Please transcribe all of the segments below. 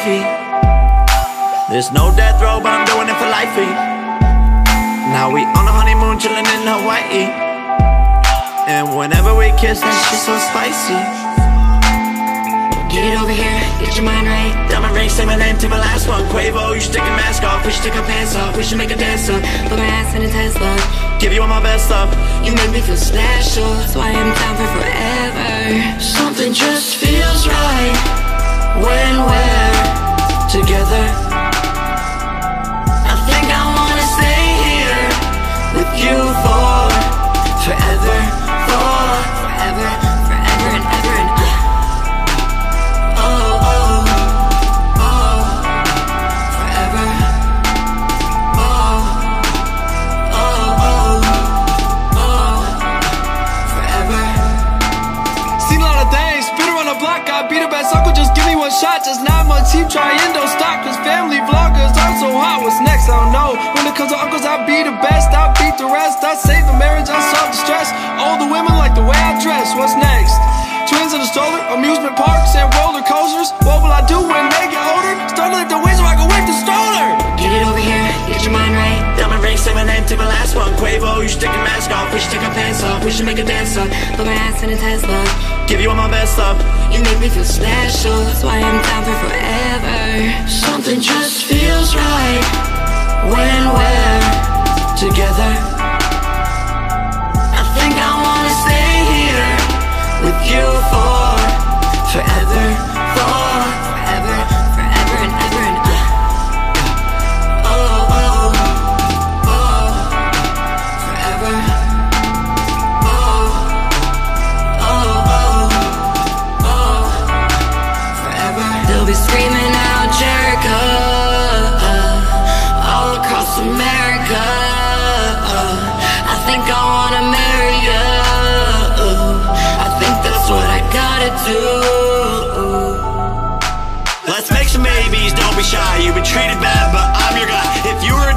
I'll call you wifey. There's no death row, but I'm doing it for lifey. Eh? Now we on a honeymoon, chillin' in Hawaii. And whenever we kiss, that shit's so spicy. Get it over here, get your mind right Diamond ring, say my name, take my last one Quavo, you should take your mask off We should take our pants off, we should make a dance up Put my ass in a Tesla Give you all my best stuff You make me feel special That's why I'm down for forever Something just feels right When shot Just nine months, keep trying, don't stop Cause family vloggers, I'm so hot. What's next, I don't know. When it comes to uncles, I'll be the best I'll beat the rest, I save the marriage, I solve the stress. All the women like the way I dress, what's next? Twins in the stroller, amusement parks and roller coasters. What will I do when they get older? Start lift the weights so I can Quavo, oh, you should take your mask off. We should take our pants off, we should make a dance up. Put my ass in a Tesla. Give you all my best stuff. You make me feel special. That's why I'm down for forever. Something just feels right When we're together do. Let's make some babies, don't be shy. You've been treated bad, but I'm your guy. If you were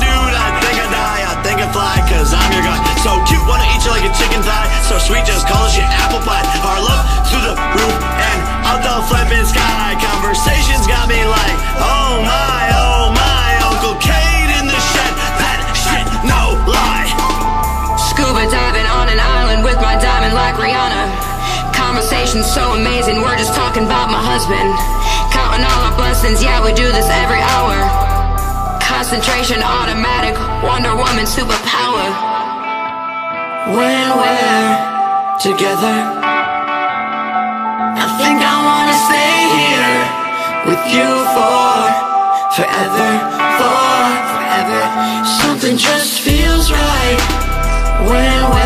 So amazing, we're just talking about my husband. Counting all our blessings, yeah we do this every hour. Concentration automatic, Wonder Woman superpower. When we're together I think I wanna stay here With you for forever For forever. Something just feels right When we're